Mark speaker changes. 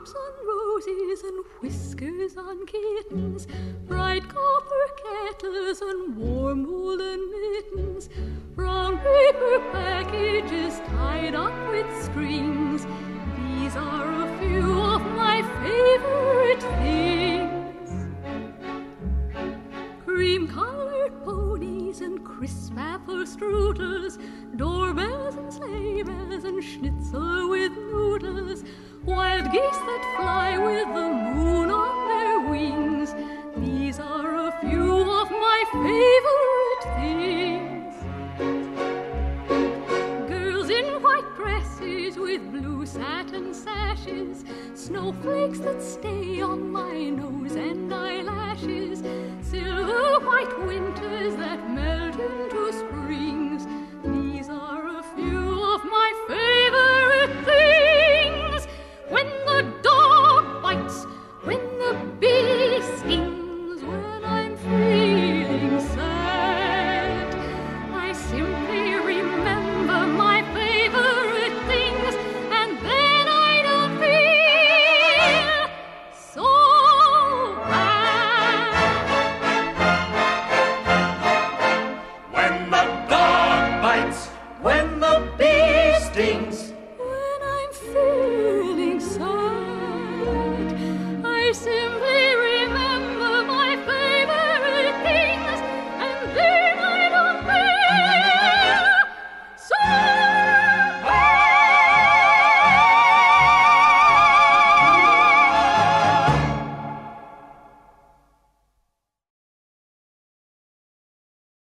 Speaker 1: Tulips on roses and whiskers on kittens, bright copper kettles and warm woolen mittens, brown paper packages tied up with strings. These are a few of my favorite things. Cream colored ponies and crisp apple strudels, doorbells and sleigh bells and schnitzel geese that fly with the moon on their wings. These are a few of my favorite things. Girls in white dresses with blue satin sashes, snowflakes that stay on my nose and eyelashes, things